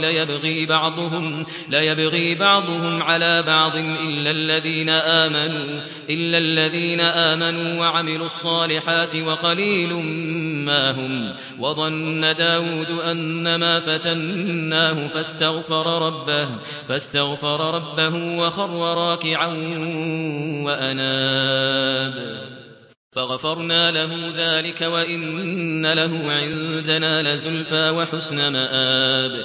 ليبغي بعضهم ليبغي بعضهم على بعض إلا الذين آمنوا إلا الذين آمنوا وعملوا الصالحات وقليل ما هم. وظن داود أنما فتناه فاستغفر ربه فاستغفر ربه وخر راكعا وأناب. فغفرنا له ذلك وإن له عندنا لزلفى وحسن مآب.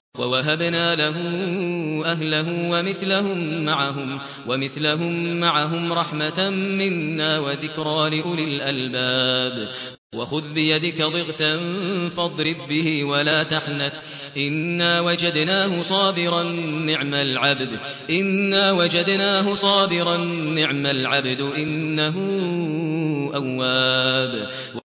ووهبنا له أهله ومثلهم معهم ومثلهم معهم رحمة منا وذكرى لأولي الألباب وخذ بيدك ضغثا فاضرب به ولا تحنث إنا وجدناه صابرا نعم العبد إنا وجدناه صابرا نعم العبد إنه أواب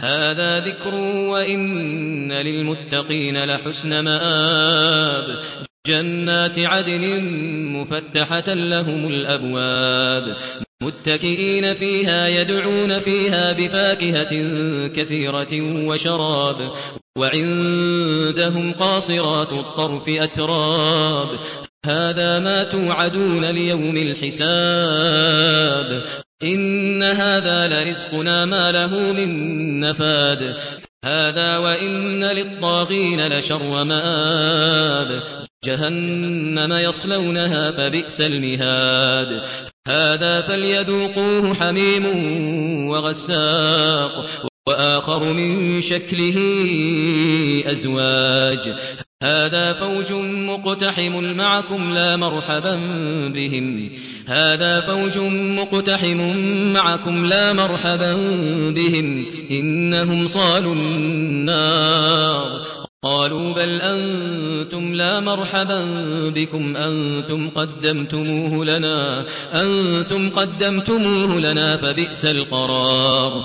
هذا ذكر وإن للمتقين لحسن مآب. جنات عدن مفتحة لهم الأبواب. متكئين فيها يدعون فيها بفاكهة كثيرة وشراب. وعندهم قاصرات الطرف أتراب. هذا ما توعدون ليوم الحساب. إن هذا لرزقنا ما له من نفاد. هذا وإن للطاغين لشر مآب جهنم يصلونها فبئس المهاد. هذا فليذوقوه حميم وغساق. وآخر من شكله أزواج. هذا فوج مقتحم معكم لا مرحبا بهم. هذا فوج مقتحم معكم لا مرحبا بهم. إنهم صالوا النار. قالوا بل أنتم لا مرحبا بكم. أنتم قدمتموه لنا. أنتم قدمتموه لنا فبئس القرار.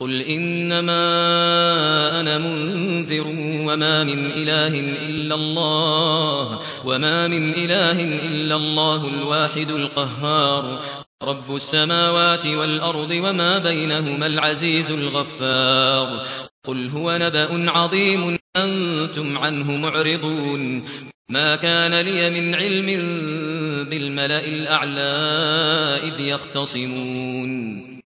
قل إنما أنا منذر وما من إله إلا الله وما من إله إلا الله الواحد القهار رب السماوات والأرض وما بينهما العزيز الغفار قل هو نبأ عظيم أنتم عنه معرضون ما كان لي من علم بالملأ الأعلى إذ يختصمون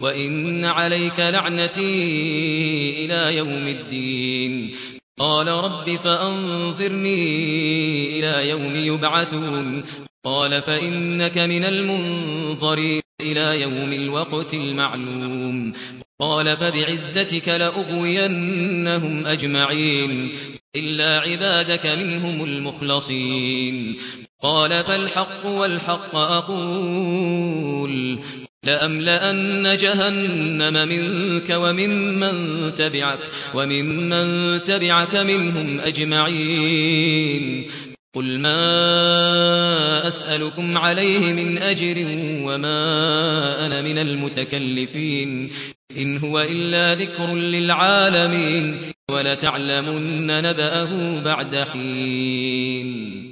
وإن عليك لعنتي إلى يوم الدين. قال رب فأنظرني إلى يوم يبعثون. قال فإنك من المنظرين إلى يوم الوقت المعلوم. قال فبعزتك لأغوينهم أجمعين. إلا عبادك منهم المخلصين. قال فالحق والحق أقول. لأملأن جهنم منك وممن تبعك وممن تبعك منهم أجمعين. قل ما أسألكم عليه من أجر وما أنا من المتكلفين. إن هو إلا ذكر للعالمين ولتعلمن نبأه بعد حين.